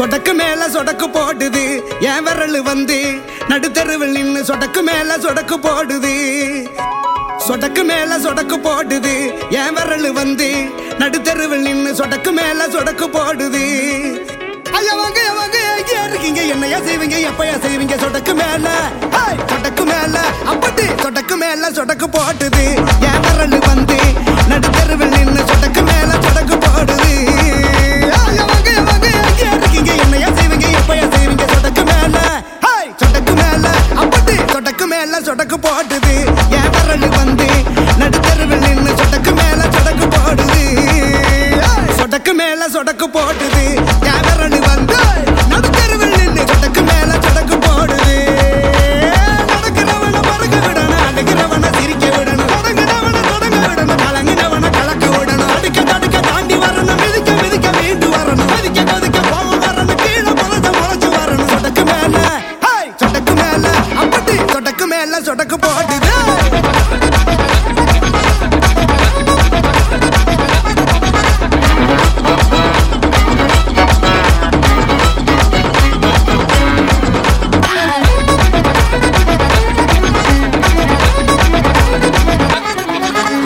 சொடக்கு மேல சொடக்கு போடுது. என் விரல் வந்து நடுத்தருவில் நின்று சொடக்கு மேல சொடக்கு போடுது. சொடக்கு மேல சொடக்கு போடுது. என் விரல் வந்து நடுத்தருவில் நின்று சொடக்கு மேல சொடக்கு போடுது. ஐயா வாங்க வாங்க இருக்கீங்க. என்னையா செய்வீங்க? எப்பயா செய்வீங்க? சொடக்கு மேல. சொடக்கு மேல. அப்படி சொடக்கு மேல சொடக்கு போட்டுது என் விரல் வந்து மேல சொடக்கு போட்டுது என் விரல் வந்து நடுத்தருவில் நின்று சொடக்கு மேல சொடக்கு போடுது. சொடக்கு மேல சொடக்கு போட்டுது சொடக்கு மேல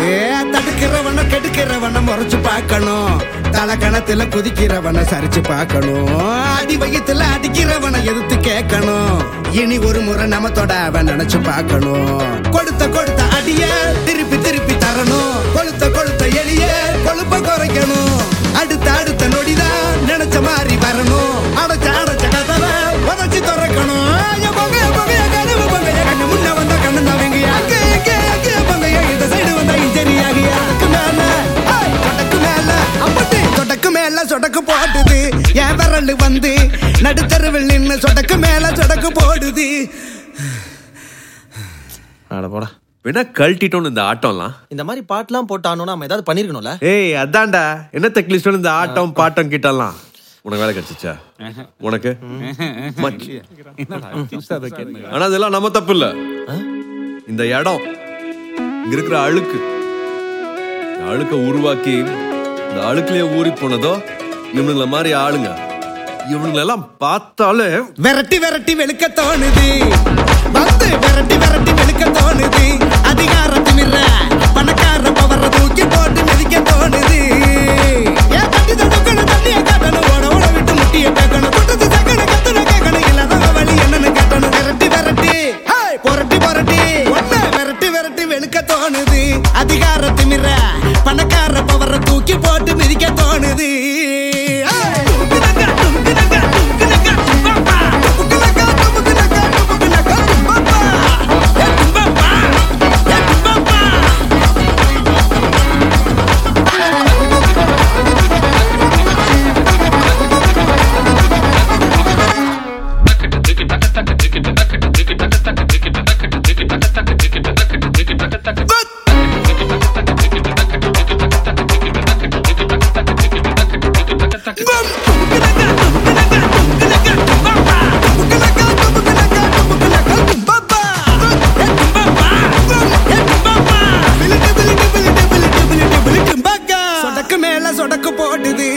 ஏ தடுக்கிறவன கெடுக்கிறவன முறைச்சு பார்க்கணும். தலக்கணத்துல குதிக்கிறவனை சரிச்சு பார்க்கணும். அடி வயத்துல அடிக்கிறவனை எதிர்த்து கேட்கணும். இனி ஒரு முறை நம்ம தொட அவன் நினைச்சு பார்க்கணும். கொடுத்த கொடுத்த அடிய திருப்பி திருப்பி தரணும். கொளுத்த கொளுத்த சொடக்கு போடுது. என் விரல் வந்து நடுத்தருவில் நின்னு சொடக்கு மேல சொடக்கு போடுது. அட போடா. வேணா கழட்டிட்டோம் இந்த ஆட்டம்லாம். இந்த மாதிரி பாட்டுலாம் போட்டானோ நம்ம ஏதாவது பண்ணிருக்கணும்ல? ஏய் அதான்டா. என்ன தெக்லிஸ்டோம் இந்த ஆட்டம் பாட்டம் கிட்டலாம்? உனக்கு வேலை கிடைச்சிச்சா? உனக்கு. ஆனா அதெல்லாம் நம்ம தப்பு இல்ல இந்த இடம் இங்க இருக்கிற அழுக்கு. அழுக்க உருவாக்கி இந்த அழுக்குலயே ஊறி போனதோ இவனுங்கள மாதிரி ஆளுங்க. இவனுங்களெல்லாம் பார்த்தாலே விரட்டி விரட்டி வெளுக்க தோணுது. வந்து விரட்டி விரட்டி வெளுக்க தோணுது. இல்லை சொடக்கு போடுது.